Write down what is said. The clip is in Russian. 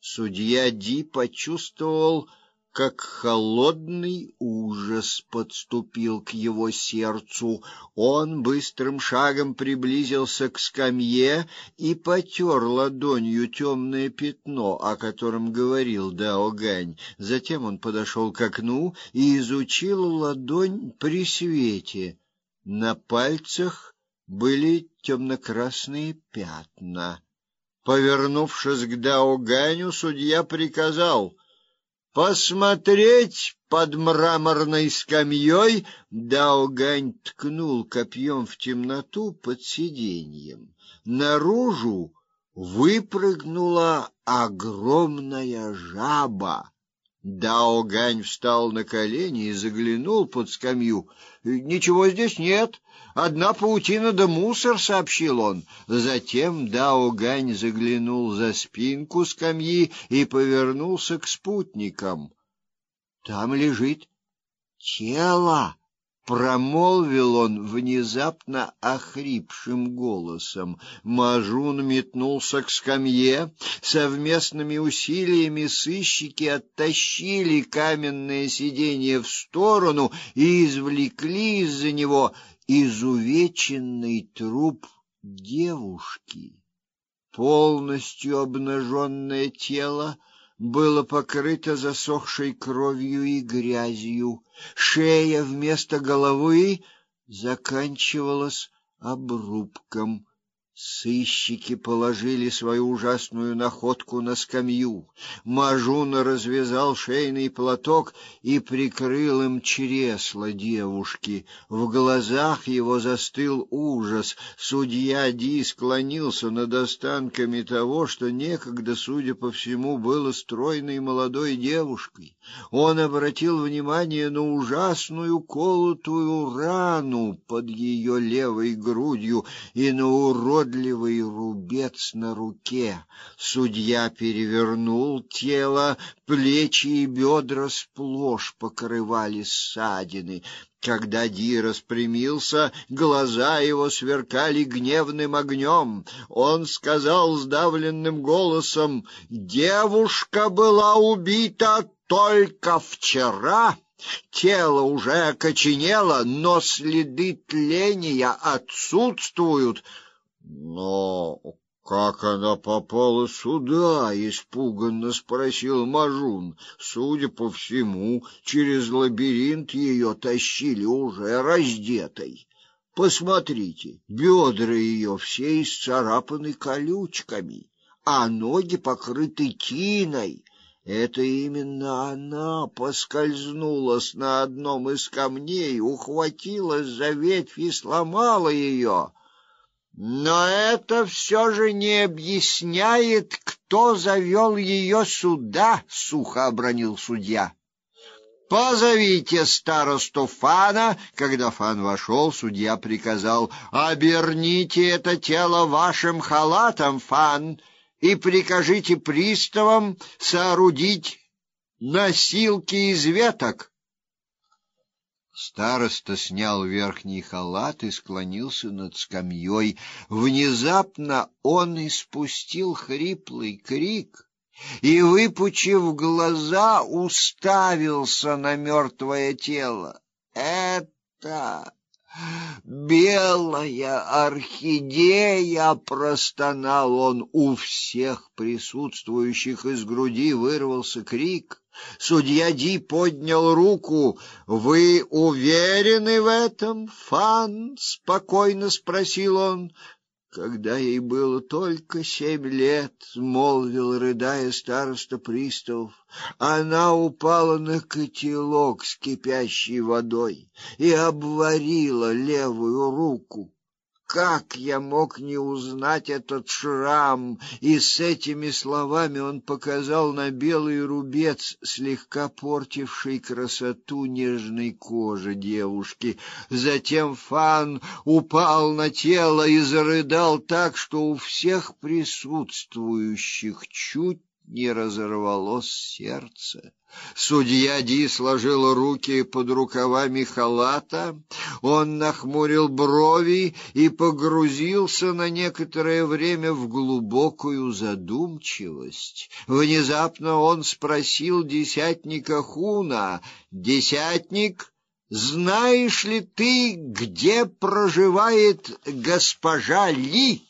Судья Ди почувствовал, как холодный ужас подступил к его сердцу. Он быстрым шагом приблизился к скамье и потер ладонью темное пятно, о котором говорил Дао Гань. Затем он подошел к окну и изучил ладонь при свете. На пальцах были темно-красные пятна. Повернувшись к Дао Ганю, судья приказал — посмотреть под мраморной скамьей, Даугань ткнул копьем в темноту под сиденьем. Наружу выпрыгнула огромная жаба. Даогань встал на колени и заглянул под скамью. Ничего здесь нет, одна паутина да мусор, сообщил он. Затем Даогань заглянул за спинку скамьи и повернулся к спутникам. Там лежит тело промолвил он внезапно охрипшим голосом. Мажун метнулся к скамье, совместными усилиями сыщики оттащили каменное сиденье в сторону и извлекли из-за него изувеченный труп девушки. Полностью обнаженное тело было покрыто засохшей кровью и грязью. Шея вместо головы заканчивалась обрубком. Сыщики положили свою ужасную находку на скамью. Мажун развязал шейный платок и прикрыл им чресло девушки. В глазах его застыл ужас. Судья Ди склонился над останками того, что некогда, судя по всему, было стройной молодой девушкой. Он обратил внимание на ужасную колотую рану под ее левой грудью и на урод уродливый рубец на руке. Судья перевернул тело, плечи и бедра сплошь покрывали ссадины. Когда Ди распрямился, глаза его сверкали гневным огнем. Он сказал сдавленным голосом: "Девушка была убита только вчера". Тело уже окоченело, но следы тления отсутствуют. Но как она попала сюда? испуганно спросил Мажун. Судя по всему, через лабиринт ее тащили уже раздетой. Посмотрите, бедра ее все исцарапаны колючками, а ноги покрыты тиной. Это именно она поскользнулась на одном из камней, ухватилась за ветвь и сломала ее. Но это все же не объясняет, кто завел ее сюда, сухо обронил судья. Позовите старосту Фана. Когда Фан вошел, судья приказал: "Оберните это тело вашим халатом, Фан, и прикажите приставам соорудить носилки из веток". Староста снял верхний халат и склонился над скамьей. Внезапно он испустил хриплый крик и, выпучив глаза, уставился на мертвое тело. Это белая орхидея, простонал он. У всех присутствующих из груди вырвался крик. Судья Ди поднял руку. Вы уверены в этом, Фан? спокойно спросил он. Когда ей было только семь лет, молвил рыдая староста приставов, она упала на котелок с кипящей водой и обварила левую руку. Как я мог не узнать этот шрам? И с этими словами он показал на белый рубец, слегка портивший красоту нежной кожи девушки. Затем Фан упал на тело и зарыдал так, что у всех присутствующих чуть не разорвалось сердце. Судья Ди сложил руки под рукавами халата, он нахмурил брови и погрузился на некоторое время в глубокую задумчивость. Внезапно он спросил десятника Хуна: "Десятник, знаешь ли ты, где проживает госпожа Ли?"